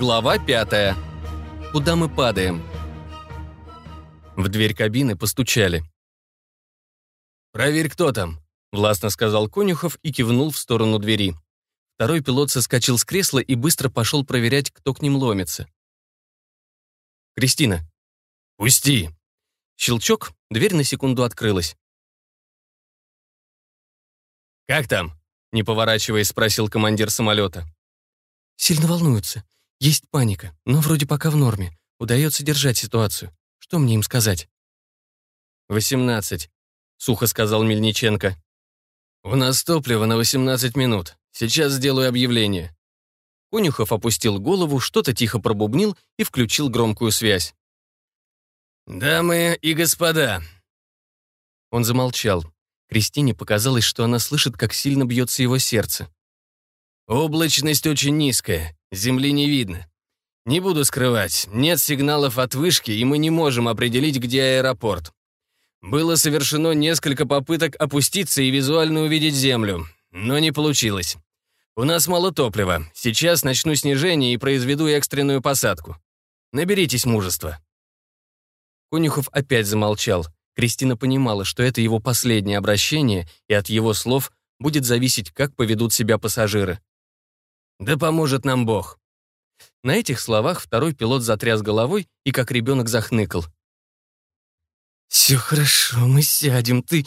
Глава пятая. Куда мы падаем? В дверь кабины постучали. «Проверь, кто там», — властно сказал Конюхов и кивнул в сторону двери. Второй пилот соскочил с кресла и быстро пошел проверять, кто к ним ломится. «Кристина». «Пусти». Щелчок, дверь на секунду открылась. «Как там?» — не поворачиваясь, спросил командир самолета. «Сильно волнуются. Есть паника, но вроде пока в норме. Удается держать ситуацию. Что мне им сказать?» «Восемнадцать», — сухо сказал Мельниченко. «У нас топливо на восемнадцать минут. Сейчас сделаю объявление». Конюхов опустил голову, что-то тихо пробубнил и включил громкую связь. «Дамы и господа!» Он замолчал. Кристине показалось, что она слышит, как сильно бьется его сердце. «Облачность очень низкая, земли не видно. Не буду скрывать, нет сигналов от вышки, и мы не можем определить, где аэропорт. Было совершено несколько попыток опуститься и визуально увидеть землю, но не получилось. У нас мало топлива. Сейчас начну снижение и произведу экстренную посадку. Наберитесь мужества». Конюхов опять замолчал. Кристина понимала, что это его последнее обращение, и от его слов будет зависеть, как поведут себя пассажиры. «Да поможет нам Бог». На этих словах второй пилот затряс головой и как ребенок захныкал. «Все хорошо, мы сядем, ты...»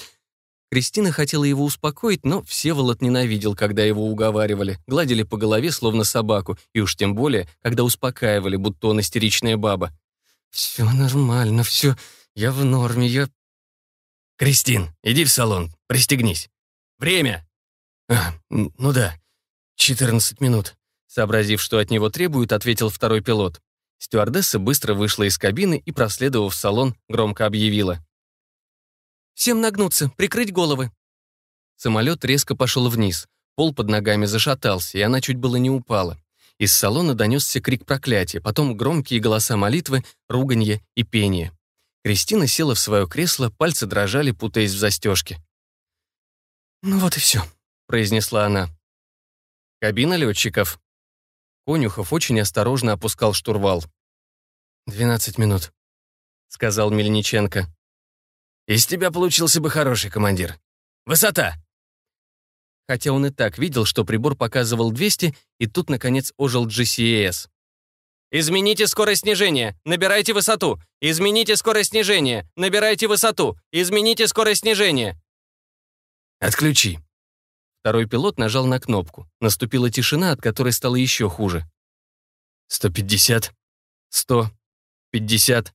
Кристина хотела его успокоить, но Всеволод ненавидел, когда его уговаривали, гладили по голове, словно собаку, и уж тем более, когда успокаивали, будто он истеричная баба. «Все нормально, все... Я в норме, я...» «Кристин, иди в салон, пристегнись. Время!» «А, ну да, 14 минут», — сообразив, что от него требуют, ответил второй пилот. Стюардесса быстро вышла из кабины и, проследовав в салон, громко объявила. «Всем нагнуться, прикрыть головы». Самолет резко пошел вниз. Пол под ногами зашатался, и она чуть было не упала. Из салона донесся крик проклятия, потом громкие голоса молитвы, руганье и пение. Кристина села в свое кресло, пальцы дрожали, путаясь в застежке. «Ну вот и все», — произнесла она. «Кабина летчиков». Конюхов очень осторожно опускал штурвал. «Двенадцать минут», — сказал Мельниченко. «Из тебя получился бы хороший командир. Высота!» Хотя он и так видел, что прибор показывал 200, и тут, наконец, ожил GCAS. Измените скорость снижения, набирайте высоту. Измените скорость снижения, набирайте высоту. Измените скорость снижения. Отключи. Второй пилот нажал на кнопку. Наступила тишина, от которой стало еще хуже. 150. 100. 50.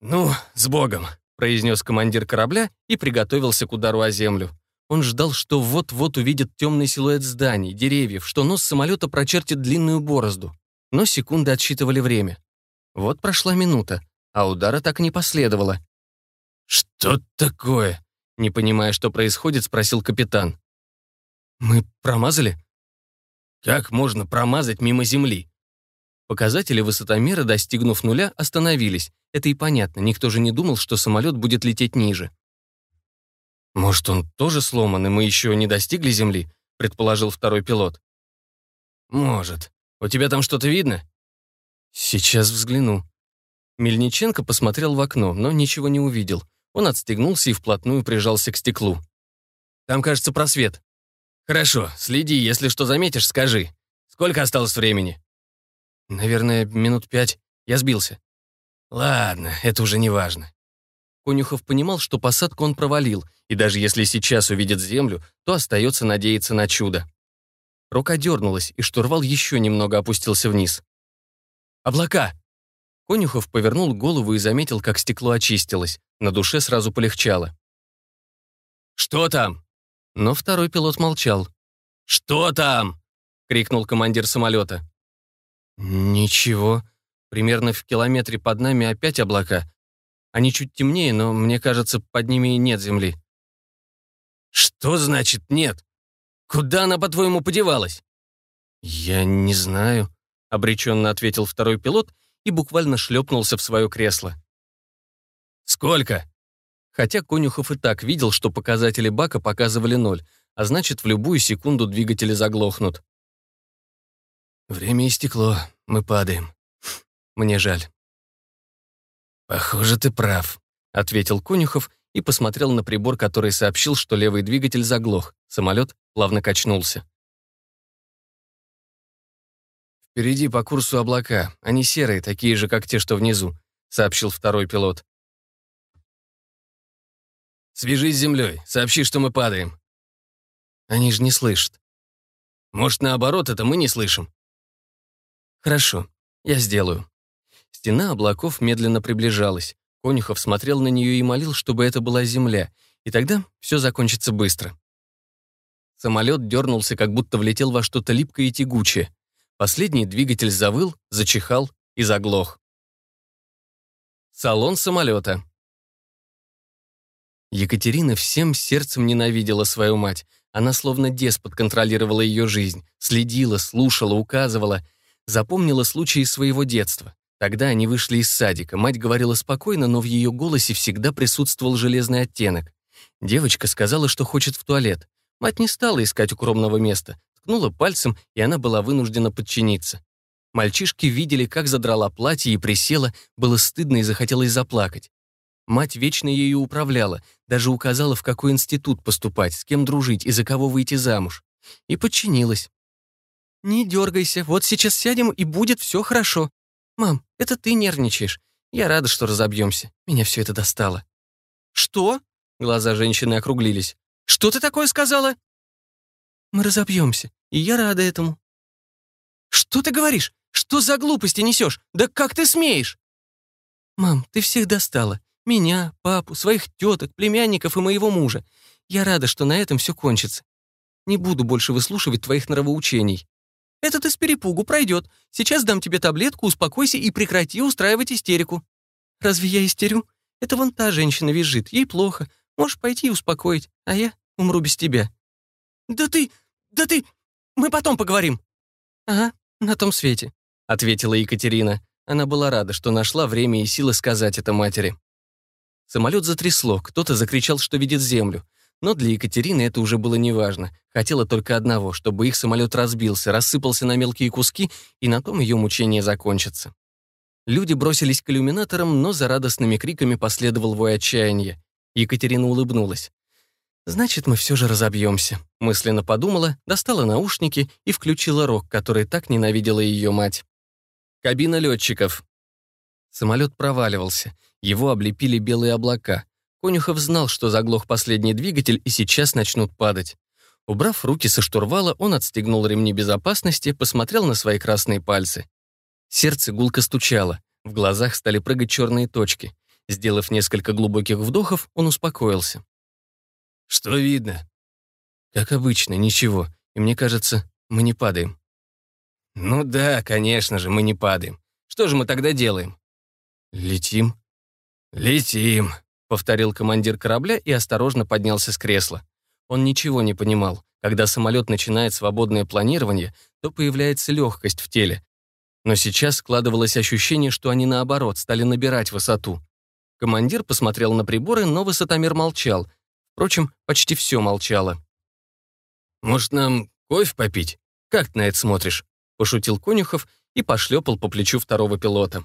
Ну, с Богом, произнес командир корабля и приготовился к удару о землю. Он ждал, что вот-вот увидит темный силуэт зданий, деревьев, что нос самолета прочертит длинную борозду но секунды отсчитывали время. Вот прошла минута, а удара так и не последовало. «Что такое?» Не понимая, что происходит, спросил капитан. «Мы промазали?» «Как можно промазать мимо земли?» Показатели высотомера, достигнув нуля, остановились. Это и понятно, никто же не думал, что самолет будет лететь ниже. «Может, он тоже сломан, и мы еще не достигли земли?» предположил второй пилот. «Может», у тебя там что-то видно?» «Сейчас взгляну». Мельниченко посмотрел в окно, но ничего не увидел. Он отстегнулся и вплотную прижался к стеклу. «Там, кажется, просвет». «Хорошо, следи, если что заметишь, скажи. Сколько осталось времени?» «Наверное, минут пять. Я сбился». «Ладно, это уже не важно». Конюхов понимал, что посадку он провалил, и даже если сейчас увидит землю, то остается надеяться на чудо. Рука дернулась, и штурвал еще немного опустился вниз. «Облака!» Конюхов повернул голову и заметил, как стекло очистилось. На душе сразу полегчало. «Что там?» Но второй пилот молчал. «Что там?» — крикнул командир самолета. «Ничего. Примерно в километре под нами опять облака. Они чуть темнее, но, мне кажется, под ними нет земли». «Что значит нет? Куда она, по-твоему, подевалась?» «Я не знаю», — обреченно ответил второй пилот и буквально шлепнулся в свое кресло. «Сколько?» Хотя Конюхов и так видел, что показатели бака показывали ноль, а значит, в любую секунду двигатели заглохнут. Время истекло, мы падаем. Мне жаль. Похоже, ты прав, ответил Конюхов и посмотрел на прибор, который сообщил, что левый двигатель заглох. Самолет плавно качнулся. «Впереди по курсу облака. Они серые, такие же, как те, что внизу», — сообщил второй пилот. «Свяжись с землей, сообщи, что мы падаем». Они же не слышат. Может, наоборот, это мы не слышим? Хорошо, я сделаю. Стена облаков медленно приближалась. Конюхов смотрел на нее и молил, чтобы это была земля, и тогда все закончится быстро. Самолет дернулся, как будто влетел во что-то липкое и тягучее. Последний двигатель завыл, зачихал и заглох. Салон самолета. Екатерина всем сердцем ненавидела свою мать. Она словно деспот контролировала ее жизнь, следила, слушала, указывала. Запомнила случаи своего детства. Тогда они вышли из садика. Мать говорила спокойно, но в ее голосе всегда присутствовал железный оттенок. Девочка сказала, что хочет в туалет. Мать не стала искать укромного места, ткнула пальцем, и она была вынуждена подчиниться. Мальчишки видели, как задрала платье и присела, было стыдно и захотелось заплакать. Мать вечно ею управляла, даже указала, в какой институт поступать, с кем дружить и за кого выйти замуж. И подчинилась. «Не дергайся, вот сейчас сядем, и будет все хорошо. Мам, это ты нервничаешь. Я рада, что разобьемся. Меня все это достало». «Что?» Глаза женщины округлились. «Что ты такое сказала?» «Мы разобьемся, и я рада этому». «Что ты говоришь? Что за глупости несешь? Да как ты смеешь?» «Мам, ты всех достала. Меня, папу, своих теток, племянников и моего мужа. Я рада, что на этом все кончится. Не буду больше выслушивать твоих нравоучений. Это ты с перепугу пройдет. Сейчас дам тебе таблетку, успокойся и прекрати устраивать истерику. Разве я истерю? Это вон та женщина визжит, ей плохо. Можешь пойти и успокоить, а я умру без тебя. Да ты, да ты, мы потом поговорим. Ага, на том свете, ответила Екатерина. Она была рада, что нашла время и силы сказать это матери. Самолет затрясло, кто-то закричал, что видит землю. Но для Екатерины это уже было неважно. Хотела только одного, чтобы их самолет разбился, рассыпался на мелкие куски, и на том ее мучение закончится. Люди бросились к иллюминаторам, но за радостными криками последовал вой отчаяния. Екатерина улыбнулась. «Значит, мы все же разобьемся», — мысленно подумала, достала наушники и включила рок, который так ненавидела ее мать. Кабина летчиков. Самолет проваливался. Его облепили белые облака. Конюхов знал, что заглох последний двигатель и сейчас начнут падать. Убрав руки со штурвала, он отстегнул ремни безопасности, посмотрел на свои красные пальцы. Сердце гулко стучало, в глазах стали прыгать черные точки. Сделав несколько глубоких вдохов, он успокоился. «Что видно?» «Как обычно, ничего. И мне кажется, мы не падаем». «Ну да, конечно же, мы не падаем. Что же мы тогда делаем?» «Летим», «Летим», — повторил командир корабля и осторожно поднялся с кресла. Он ничего не понимал. Когда самолет начинает свободное планирование, то появляется легкость в теле. Но сейчас складывалось ощущение, что они, наоборот, стали набирать высоту. Командир посмотрел на приборы, но высотомер молчал. Впрочем, почти все молчало. «Может, нам кофе попить? Как ты на это смотришь?» — пошутил Конюхов и пошлепал по плечу второго пилота.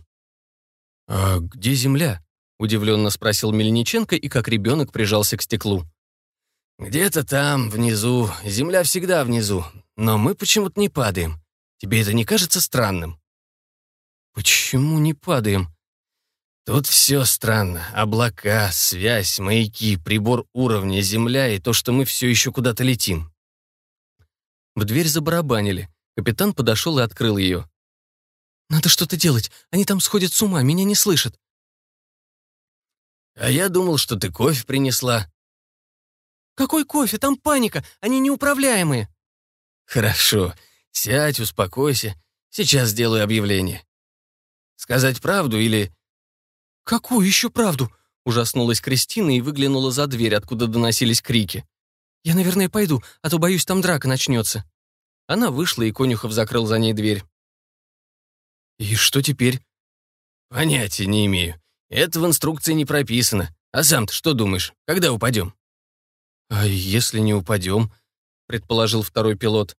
«А где земля?» Удивленно спросил Мельниченко и как ребенок прижался к стеклу. «Где-то там, внизу. Земля всегда внизу. Но мы почему-то не падаем. Тебе это не кажется странным?» «Почему не падаем?» «Тут все странно. Облака, связь, маяки, прибор уровня, земля и то, что мы все еще куда-то летим». В дверь забарабанили. Капитан подошел и открыл ее. «Надо что-то делать. Они там сходят с ума, меня не слышат. «А я думал, что ты кофе принесла». «Какой кофе? Там паника, они неуправляемые». «Хорошо, сядь, успокойся. Сейчас сделаю объявление. Сказать правду или...» «Какую еще правду?» Ужаснулась Кристина и выглянула за дверь, откуда доносились крики. «Я, наверное, пойду, а то, боюсь, там драка начнется». Она вышла, и Конюхов закрыл за ней дверь. «И что теперь?» «Понятия не имею. Это в инструкции не прописано. А сам-то что думаешь, когда упадем?» «А если не упадем?» — предположил второй пилот.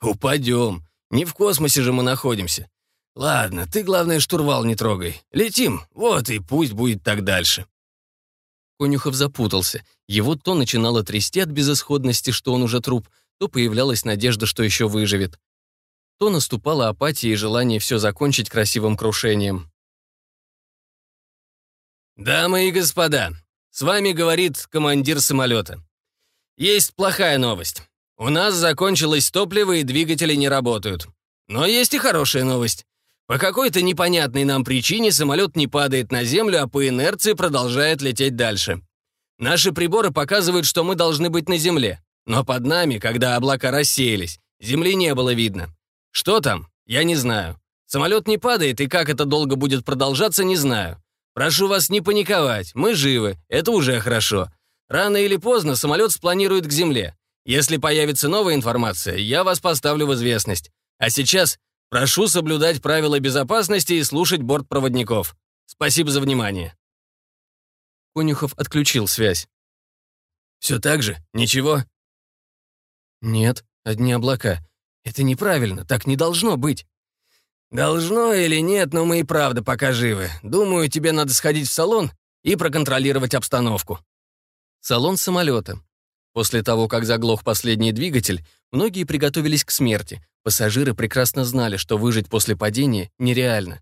«Упадем. Не в космосе же мы находимся. Ладно, ты, главное, штурвал не трогай. Летим, вот и пусть будет так дальше». Конюхов запутался. Его то начинало трясти от безысходности, что он уже труп, то появлялась надежда, что еще выживет. То наступала апатия и желание все закончить красивым крушением. «Дамы и господа, с вами говорит командир самолета. Есть плохая новость. У нас закончилось топливо и двигатели не работают. Но есть и хорошая новость. По какой-то непонятной нам причине самолет не падает на землю, а по инерции продолжает лететь дальше. Наши приборы показывают, что мы должны быть на земле. Но под нами, когда облака рассеялись, земли не было видно. Что там? Я не знаю. Самолет не падает, и как это долго будет продолжаться, не знаю. Прошу вас не паниковать, мы живы, это уже хорошо. Рано или поздно самолет спланирует к земле. Если появится новая информация, я вас поставлю в известность. А сейчас прошу соблюдать правила безопасности и слушать бортпроводников. Спасибо за внимание». Конюхов отключил связь. «Все так же? Ничего?» «Нет, одни облака. Это неправильно, так не должно быть». «Должно или нет, но мы и правда пока живы. Думаю, тебе надо сходить в салон и проконтролировать обстановку». Салон самолета. После того, как заглох последний двигатель, многие приготовились к смерти. Пассажиры прекрасно знали, что выжить после падения нереально.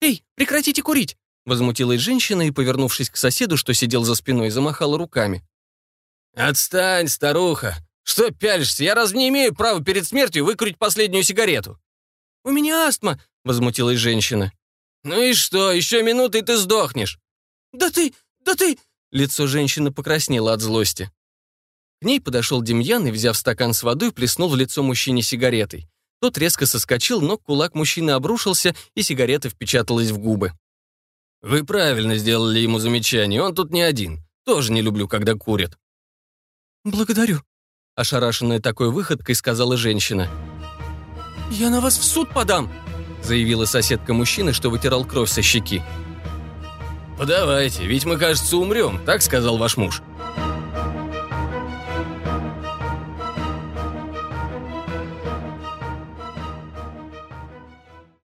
«Эй, прекратите курить!» Возмутилась женщина и, повернувшись к соседу, что сидел за спиной, замахала руками. «Отстань, старуха! Что пялишься? Я разве не имею права перед смертью выкурить последнюю сигарету?» «У меня астма!» — возмутилась женщина. «Ну и что? Еще минуты, и ты сдохнешь!» «Да ты! Да ты!» Лицо женщины покраснело от злости. К ней подошел Демьян и, взяв стакан с водой, плеснул в лицо мужчине сигаретой. Тот резко соскочил, но кулак мужчины обрушился, и сигарета впечаталась в губы. «Вы правильно сделали ему замечание, он тут не один. Тоже не люблю, когда курят». «Благодарю», — ошарашенная такой выходкой сказала женщина. «Я на вас в суд подам», — заявила соседка мужчины, что вытирал кровь со щеки. «Подавайте, ведь мы, кажется, умрем», — так сказал ваш муж.